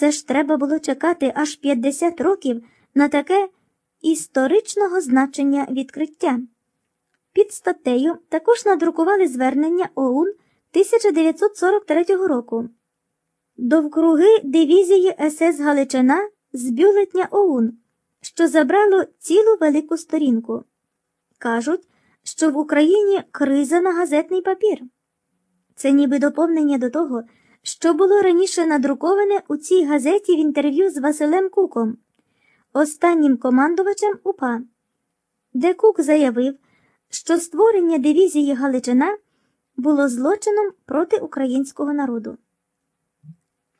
Це ж треба було чекати аж 50 років на таке історичного значення відкриття. Під статтею також надрукували звернення ОУН 1943 року. Довкруги дивізії СС Галичина з бюлетня ОУН, що забрало цілу велику сторінку. Кажуть, що в Україні криза на газетний папір. Це ніби доповнення до того, що було раніше надруковане у цій газеті в інтерв'ю з Василем Куком, останнім командувачем УПА, де Кук заявив, що створення дивізії Галичина було злочином проти українського народу.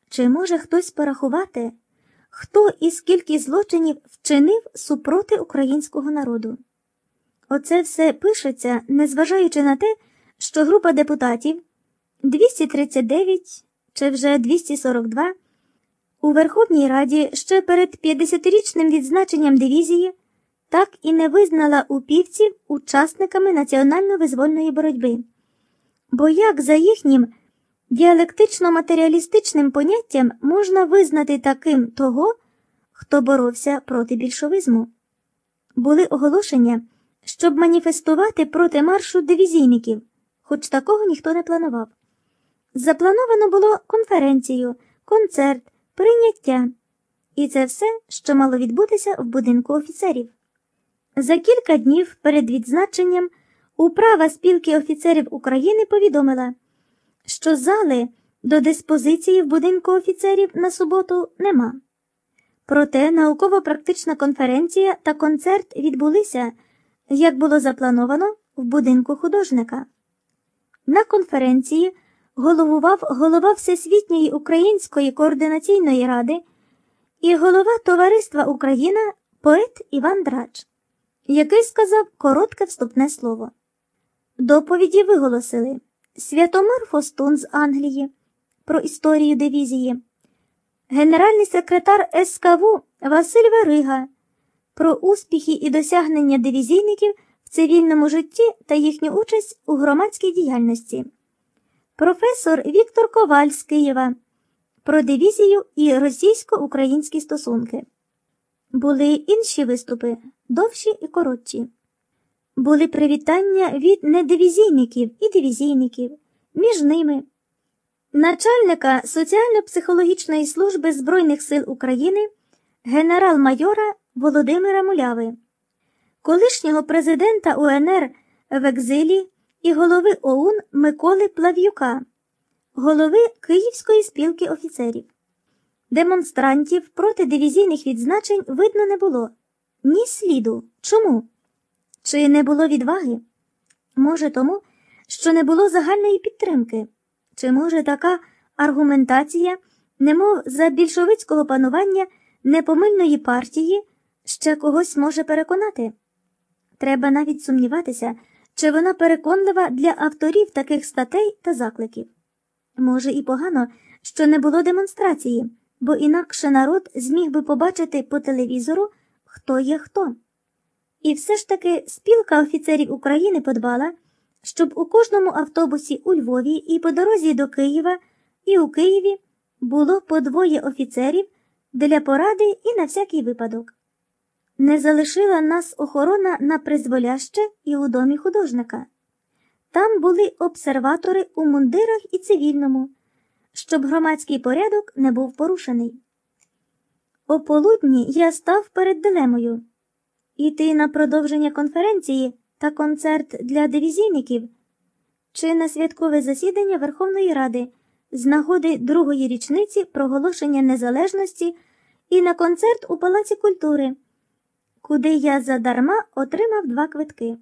Чи може хтось порахувати, хто і скільки злочинів вчинив супроти українського народу? Оце все пишеться, незважаючи на те, що група депутатів 239 чи вже 242 у Верховній Раді ще перед 50-річним відзначенням дивізії так і не визнала упівців учасниками національно-визвольної боротьби. Бо як за їхнім діалектично-матеріалістичним поняттям можна визнати таким того, хто боровся проти більшовизму? Були оголошення, щоб маніфестувати проти маршу дивізійників, хоч такого ніхто не планував. Заплановано було конференцію, концерт, прийняття, і це все, що мало відбутися в будинку офіцерів. За кілька днів перед відзначенням управа спілки офіцерів України повідомила, що зали до диспозиції в будинку офіцерів на суботу нема. Проте науково-практична конференція та концерт відбулися, як було заплановано, в будинку художника. На конференції головував голова Всесвітньої Української координаційної ради і голова Товариства Україна поет Іван Драч, який сказав коротке вступне слово. Доповіді виголосили Святомир Фостун з Англії про історію дивізії, генеральний секретар СКВ Василь Верига про успіхи і досягнення дивізійників в цивільному житті та їхню участь у громадській діяльності професор Віктор Коваль з Києва про дивізію і російсько-українські стосунки. Були інші виступи довші і коротші. Були привітання від недивізійників і дивізійників, між ними, начальника соціально-психологічної служби Збройних сил України генерал-майора Володимира Муляви, колишнього президента УНР в екзилі і голови ОУН Миколи Плав'юка, голови Київської спілки офіцерів. Демонстрантів проти дивізійних відзначень видно не було. Ні сліду. Чому? Чи не було відваги? Може, тому, що не було загальної підтримки, чи може така аргументація, немов за більшовицького панування непомильної партії, ще когось може переконати? Треба навіть сумніватися, чи вона переконлива для авторів таких статей та закликів. Може, і погано, що не було демонстрації, бо інакше народ зміг би побачити по телевізору, хто є хто. І все ж таки спілка офіцерів України подбала, щоб у кожному автобусі у Львові і по дорозі до Києва і у Києві було по двоє офіцерів для поради і на всякий випадок. Не залишила нас охорона на призволяще і у домі художника. Там були обсерватори у мундирах і цивільному, щоб громадський порядок не був порушений. О полудні я став перед дилемою іти на продовження конференції та концерт для дивізійників чи на святкове засідання Верховної Ради з нагоди другої річниці проголошення незалежності і на концерт у Палаці культури куди я задарма отримав два квитки.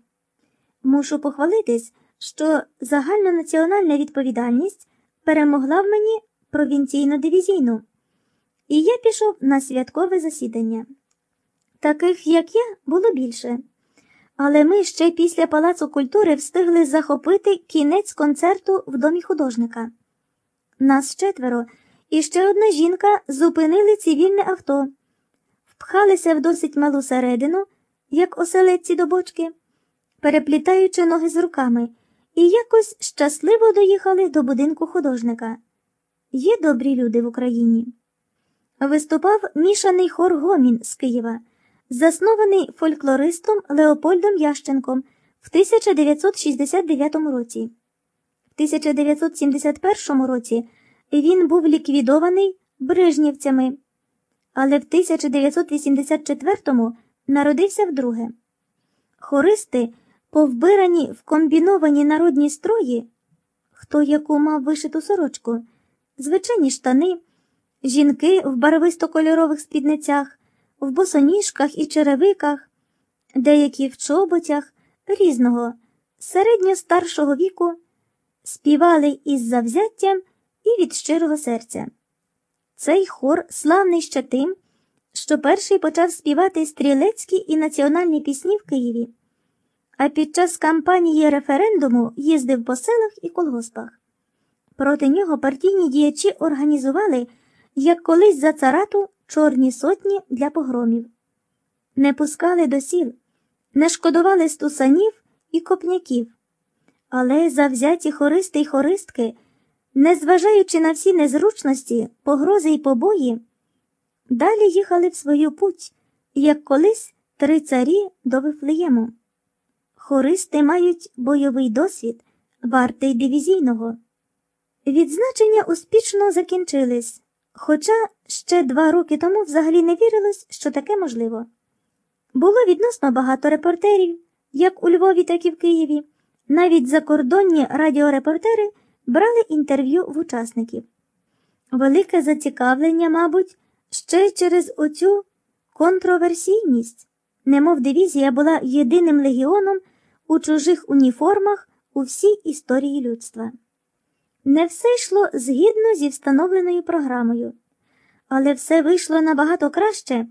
Мушу похвалитись, що загальнонаціональна відповідальність перемогла в мені провінційно дивізійну, і я пішов на святкове засідання. Таких, як я, було більше. Але ми ще після Палацу культури встигли захопити кінець концерту в домі художника. Нас четверо, і ще одна жінка зупинили цивільне авто пхалися в досить малу середину, як оселедці до бочки, переплітаючи ноги з руками, і якось щасливо доїхали до будинку художника. Є добрі люди в Україні. виступав мішаний хор Гомін з Києва, заснований фольклористом Леопольдом Ященком в 1969 році. В 1971 році він був ліквідований брижнівцями, але в 1984 народився вдруге. Хористи, повбирані в комбіновані народні строї, хто яку мав вишиту сорочку, звичайні штани, жінки в барвисто-кольорових спідницях, в босоніжках і черевиках, деякі в чоботях різного, середньо-старшого віку, співали із завзяттям і від щирого серця. Цей хор славний ще тим, що перший почав співати стрілецькі і національні пісні в Києві, а під час кампанії референдуму їздив по селах і колгоспах. Проти нього партійні діячі організували, як колись за царату, чорні сотні для погромів. Не пускали до сіл, не шкодували стусанів і копняків, але завзяті хористи й хористки, незважаючи на всі незручності, погрози й побої, далі їхали в свою путь, як колись три царі до Вифлеєму. Хористи мають бойовий досвід, вартий дивізійного. Відзначення успішно закінчились, хоча ще два роки тому взагалі не вірилось, що таке можливо. Було відносно багато репортерів, як у Львові, так і в Києві. Навіть закордонні радіорепортери брали інтерв'ю в учасників. Велике зацікавлення, мабуть, ще через оцю контроверсійність, немов дивізія була єдиним легіоном у чужих уніформах у всій історії людства. Не все йшло згідно зі встановленою програмою, але все вийшло набагато краще.